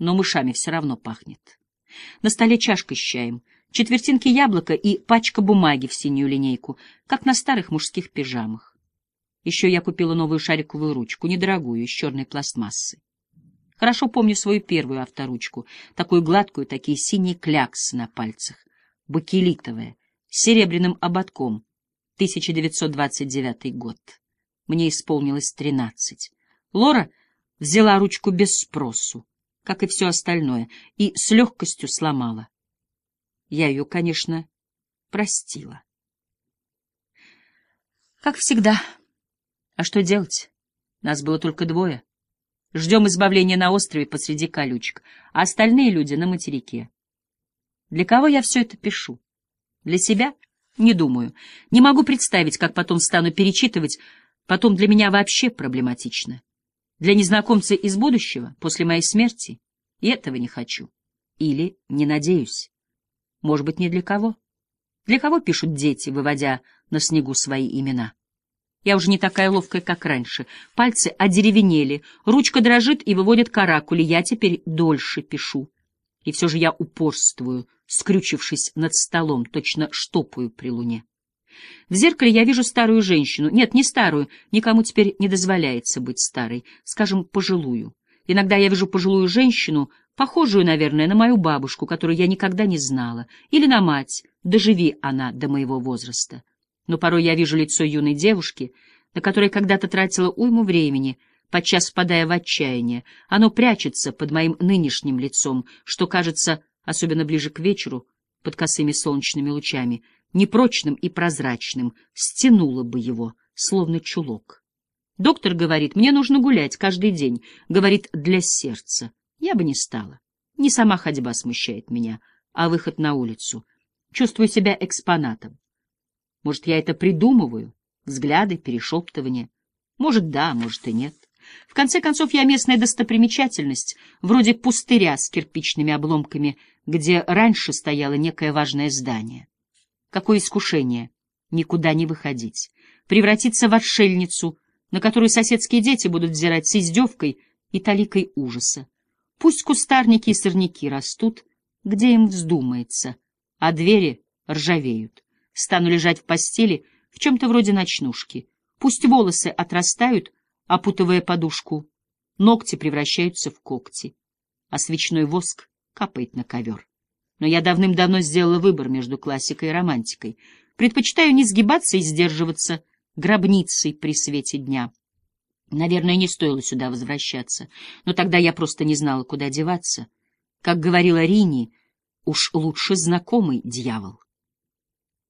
но мышами все равно пахнет. На столе чашка с чаем, четвертинки яблока и пачка бумаги в синюю линейку, как на старых мужских пижамах. Еще я купила новую шариковую ручку, недорогую, из черной пластмассы. Хорошо помню свою первую авторучку, такую гладкую, такие синие кляксы на пальцах, бакелитовая, с серебряным ободком, 1929 год. Мне исполнилось тринадцать. Лора взяла ручку без спросу, как и все остальное, и с легкостью сломала. Я ее, конечно, простила. Как всегда. А что делать? Нас было только двое. Ждем избавления на острове посреди колючек, а остальные люди на материке. Для кого я все это пишу? Для себя? Не думаю. Не могу представить, как потом стану перечитывать, потом для меня вообще проблематично. Для незнакомца из будущего, после моей смерти, и этого не хочу. Или не надеюсь. Может быть, не для кого? Для кого пишут дети, выводя на снегу свои имена? Я уже не такая ловкая, как раньше. Пальцы одеревенели, ручка дрожит и выводит каракули. Я теперь дольше пишу. И все же я упорствую, скрючившись над столом, точно штопаю при луне. В зеркале я вижу старую женщину. Нет, не старую, никому теперь не дозволяется быть старой, скажем, пожилую. Иногда я вижу пожилую женщину, похожую, наверное, на мою бабушку, которую я никогда не знала, или на мать, доживи она до моего возраста но порой я вижу лицо юной девушки, на которой когда-то тратила уйму времени, подчас впадая в отчаяние. Оно прячется под моим нынешним лицом, что кажется, особенно ближе к вечеру, под косыми солнечными лучами, непрочным и прозрачным, стянуло бы его, словно чулок. Доктор говорит, мне нужно гулять каждый день, говорит, для сердца. Я бы не стала. Не сама ходьба смущает меня, а выход на улицу. Чувствую себя экспонатом. Может, я это придумываю? Взгляды, перешептывания. Может, да, может и нет. В конце концов, я местная достопримечательность, вроде пустыря с кирпичными обломками, где раньше стояло некое важное здание. Какое искушение никуда не выходить, превратиться в отшельницу, на которую соседские дети будут взирать с издевкой и таликой ужаса. Пусть кустарники и сорняки растут, где им вздумается, а двери ржавеют. Стану лежать в постели в чем-то вроде ночнушки. Пусть волосы отрастают, опутывая подушку, ногти превращаются в когти, а свечной воск капает на ковер. Но я давным-давно сделала выбор между классикой и романтикой. Предпочитаю не сгибаться и сдерживаться гробницей при свете дня. Наверное, не стоило сюда возвращаться, но тогда я просто не знала, куда деваться. Как говорила Рини, уж лучше знакомый дьявол.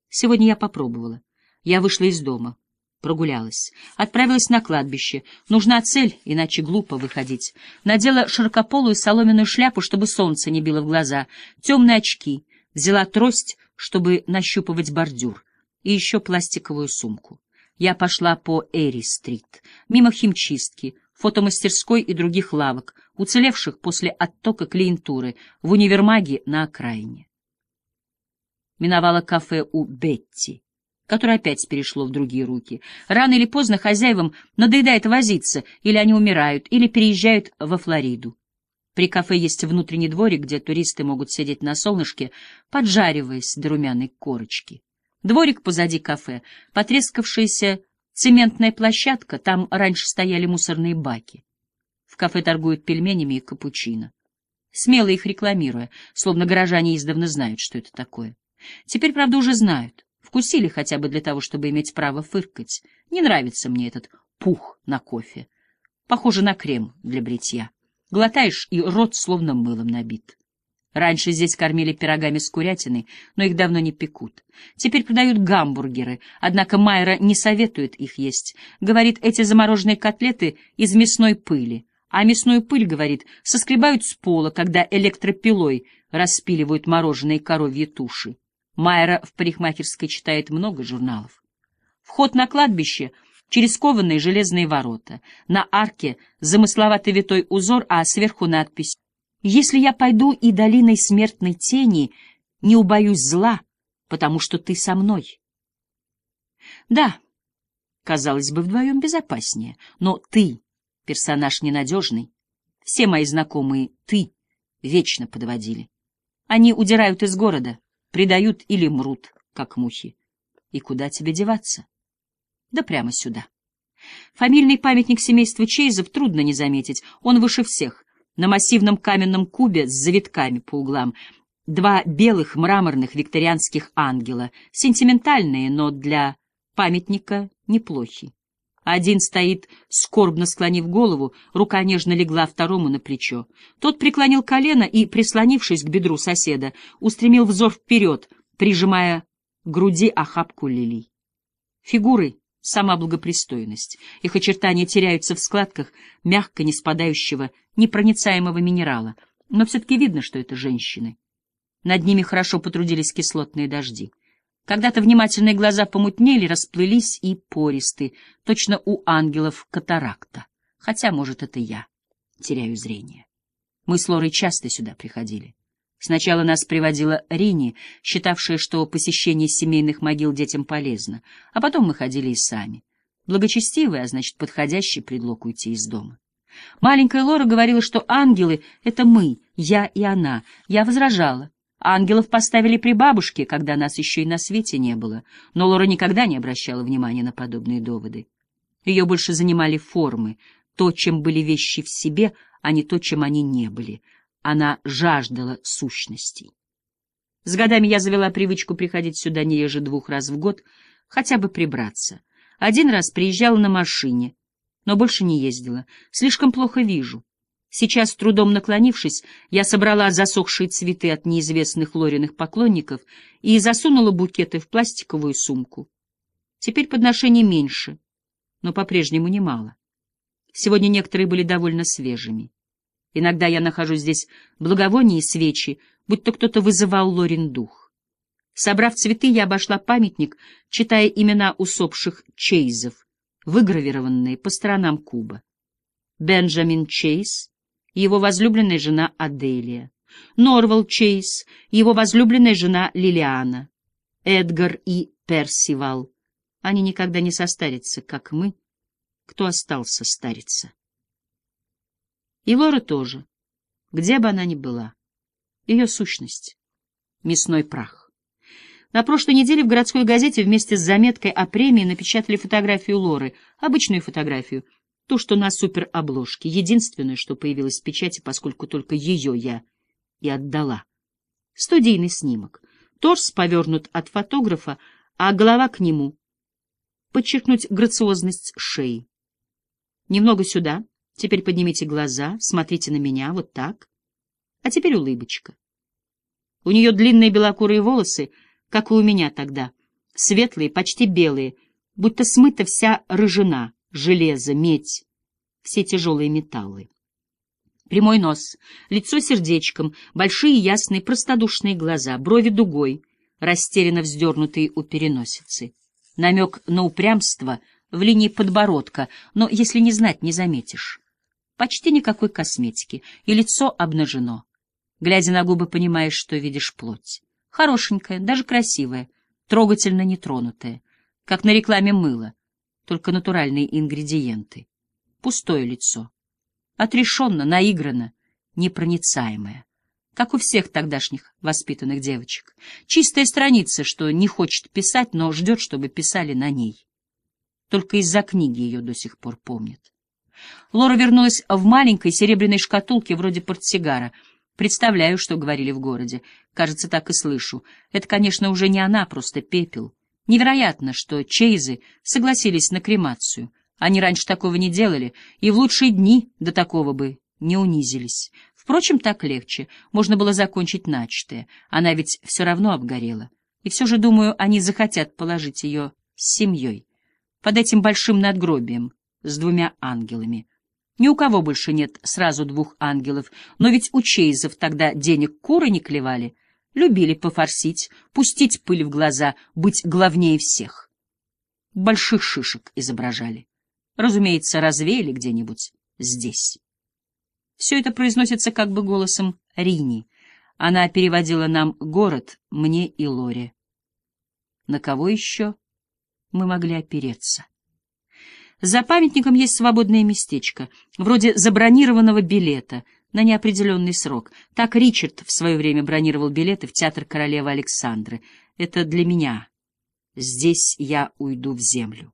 Сегодня я попробовала. Я вышла из дома, прогулялась, отправилась на кладбище. Нужна цель, иначе глупо выходить. Надела широкополую соломенную шляпу, чтобы солнце не било в глаза, темные очки, взяла трость, чтобы нащупывать бордюр, и еще пластиковую сумку. Я пошла по Эри-стрит, мимо химчистки, фотомастерской и других лавок, уцелевших после оттока клиентуры, в универмаге на окраине. Миновала кафе у Бетти, которое опять перешло в другие руки. Рано или поздно хозяевам надоедает возиться, или они умирают, или переезжают во Флориду. При кафе есть внутренний дворик, где туристы могут сидеть на солнышке, поджариваясь до румяной корочки. Дворик позади кафе, потрескавшаяся цементная площадка, там раньше стояли мусорные баки. В кафе торгуют пельменями и капучино. Смело их рекламируя, словно горожане издавна знают, что это такое. Теперь, правда, уже знают. Вкусили хотя бы для того, чтобы иметь право фыркать. Не нравится мне этот пух на кофе. Похоже на крем для бритья. Глотаешь, и рот словно мылом набит. Раньше здесь кормили пирогами с курятиной, но их давно не пекут. Теперь продают гамбургеры, однако Майра не советует их есть. Говорит, эти замороженные котлеты из мясной пыли. А мясную пыль, говорит, соскребают с пола, когда электропилой распиливают мороженые коровьи туши. Майера в парикмахерской читает много журналов. Вход на кладбище через кованые железные ворота. На арке замысловатый витой узор, а сверху надпись «Если я пойду и долиной смертной тени, не убоюсь зла, потому что ты со мной». Да, казалось бы, вдвоем безопаснее, но ты — персонаж ненадежный. Все мои знакомые — ты, вечно подводили. Они удирают из города, предают или мрут, как мухи. И куда тебе деваться? Да прямо сюда. Фамильный памятник семейства Чейзов трудно не заметить, он выше всех. На массивном каменном кубе с завитками по углам два белых мраморных викторианских ангела, сентиментальные, но для памятника неплохи. Один стоит, скорбно склонив голову, рука нежно легла второму на плечо. Тот преклонил колено и, прислонившись к бедру соседа, устремил взор вперед, прижимая к груди охапку лилий. Фигуры — сама благопристойность. Их очертания теряются в складках мягко не спадающего, непроницаемого минерала. Но все-таки видно, что это женщины. Над ними хорошо потрудились кислотные дожди. Когда-то внимательные глаза помутнели, расплылись и пористы, точно у ангелов катаракта. Хотя, может, это я теряю зрение. Мы с Лорой часто сюда приходили. Сначала нас приводила Рини, считавшая, что посещение семейных могил детям полезно, а потом мы ходили и сами. Благочестивый, а значит, подходящий предлог уйти из дома. Маленькая Лора говорила, что ангелы — это мы, я и она. Я возражала. Ангелов поставили при бабушке, когда нас еще и на свете не было, но Лора никогда не обращала внимания на подобные доводы. Ее больше занимали формы, то, чем были вещи в себе, а не то, чем они не были. Она жаждала сущностей. С годами я завела привычку приходить сюда не реже двух раз в год, хотя бы прибраться. Один раз приезжала на машине, но больше не ездила. Слишком плохо вижу. Сейчас, трудом наклонившись, я собрала засохшие цветы от неизвестных Лориных поклонников и засунула букеты в пластиковую сумку. Теперь подношений меньше, но по-прежнему немало. Сегодня некоторые были довольно свежими. Иногда я нахожу здесь благовония и свечи, будто кто-то вызывал Лорин дух. Собрав цветы, я обошла памятник, читая имена усопших Чейзов, выгравированные по сторонам куба. Бенджамин Чейз, его возлюбленная жена Аделия, Норвал Чейз, его возлюбленная жена Лилиана, Эдгар и Персивал. Они никогда не состарятся, как мы, кто остался стариться. И Лора тоже, где бы она ни была. Ее сущность — мясной прах. На прошлой неделе в городской газете вместе с заметкой о премии напечатали фотографию Лоры, обычную фотографию — то, что на суперобложке, единственное, что появилось в печати, поскольку только ее я и отдала. Студийный снимок. Торс повернут от фотографа, а голова к нему. Подчеркнуть грациозность шеи. Немного сюда. Теперь поднимите глаза, смотрите на меня, вот так. А теперь улыбочка. У нее длинные белокурые волосы, как и у меня тогда, светлые, почти белые, будто смыта вся рыжина железо, медь, все тяжелые металлы. Прямой нос, лицо сердечком, большие ясные простодушные глаза, брови дугой, растерянно вздернутые у переносицы. Намек на упрямство в линии подбородка, но, если не знать, не заметишь. Почти никакой косметики, и лицо обнажено. Глядя на губы, понимаешь, что видишь плоть. Хорошенькая, даже красивая, трогательно нетронутая, как на рекламе мыла, только натуральные ингредиенты. Пустое лицо. Отрешенно, наигранно, непроницаемое. Как у всех тогдашних воспитанных девочек. Чистая страница, что не хочет писать, но ждет, чтобы писали на ней. Только из-за книги ее до сих пор помнят. Лора вернулась в маленькой серебряной шкатулке вроде портсигара. Представляю, что говорили в городе. Кажется, так и слышу. Это, конечно, уже не она, просто пепел. Невероятно, что Чейзы согласились на кремацию. Они раньше такого не делали, и в лучшие дни до такого бы не унизились. Впрочем, так легче. Можно было закончить начатое. Она ведь все равно обгорела. И все же, думаю, они захотят положить ее с семьей. Под этим большим надгробием, с двумя ангелами. Ни у кого больше нет сразу двух ангелов, но ведь у Чейзов тогда денег куры не клевали — Любили пофорсить, пустить пыль в глаза, быть главнее всех. Больших шишек изображали. Разумеется, развеяли где-нибудь здесь. Все это произносится как бы голосом Рини. Она переводила нам город, мне и Лоре. На кого еще мы могли опереться? За памятником есть свободное местечко, вроде забронированного билета, на неопределенный срок. Так Ричард в свое время бронировал билеты в театр королевы Александры. Это для меня. Здесь я уйду в землю.